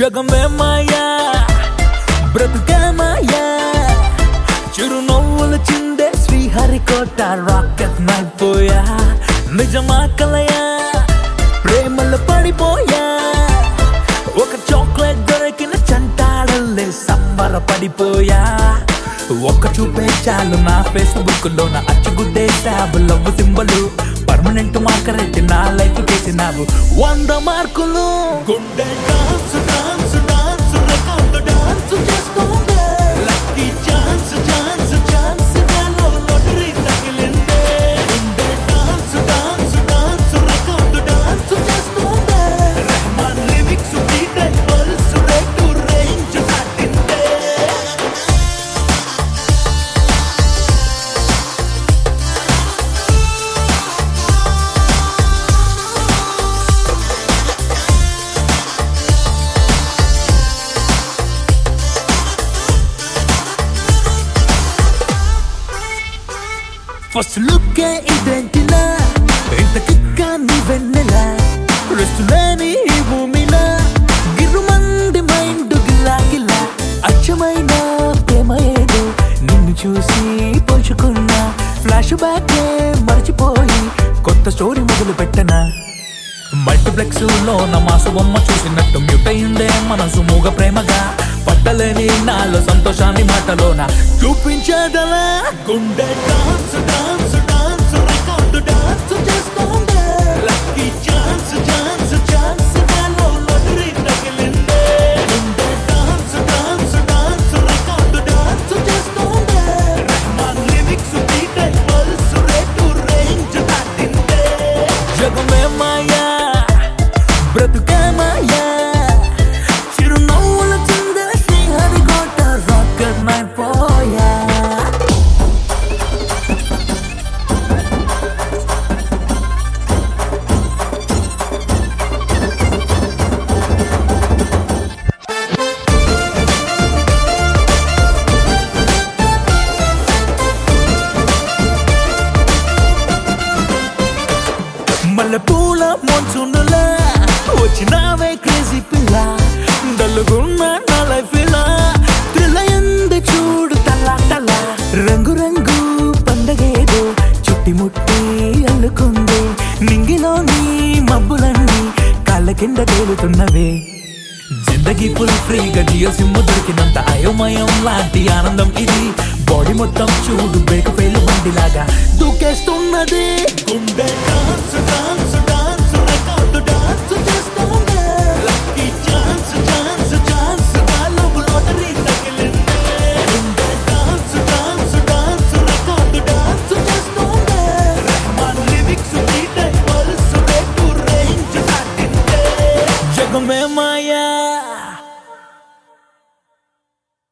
జగమే మాయా బ్రతుకే మాయా. చిరునవ్వులు చిందే శ్రీహరికోట రాకెట్ నైపోయా నిజమా కలయా. ప్రేమలు పడిపోయా. ఒక చాక్లెట్ దొరికిన చంటాడల్లే సంబర పడిపోయా. ఒక్క చూపే చాలు నా ఫేస్బుక్లో నా అచ్చుగుడ్డేసావు లవ్ సింబలు పర్మనెంట్ మార్కర్ అయితే నా లైఫ్ చేసినావు వంద మార్కులు గుండె డాన్స్ ఫస్ట్ లుక్ ఇదేంటిలా ఇంత కిక్క నీ వెన్నెలా రెస్ట్ లేని ఈ భూమిలా గిర్రుమంది మైండ్ గిల్లా గిల్లా అచ్చమైన ప్రేమ ఏదో నిన్ను చూసి పోల్చుకున్నా ఫ్లాష్ బ్యాక్ మర్చిపోయి కొత్త స్టోరీ మొదలు పెట్టనా మల్టీప్లెక్స్లో నా మాసు బొమ్మ చూసినట్టు మ్యూట్ అయిందే మనసు మూగ ప్రేమగా పట్టలేని నాలో సంతోషాన్ని మాటలోన చూపించేదలా గుండె డాన్స్ డాన్స్. పూల మోన్సునులా వచ్చినావే క్రేజీ పిల్ల. డల్లుగున్న నా లైఫ్ ఇలా. త్రిలయంది చూడు తల్లా తల్లా. రంగు రంగు పండగేదో చుట్టి ముట్టి అల్లుకుంది. నింగిలోని మబ్బులన్నీ కాళ్ళ కింద తేలుతున్నవే. జిందగీ ఫుల్ ఫ్రీగా జియో సిమ్ దొరికినంత అయోమయం లాంటి ఆనందం ఇది. బాడీ మొత్తం చూడు బ్రేక్ ఫెయిల్ బండిలాగా. దూకేస్తున్నదే. में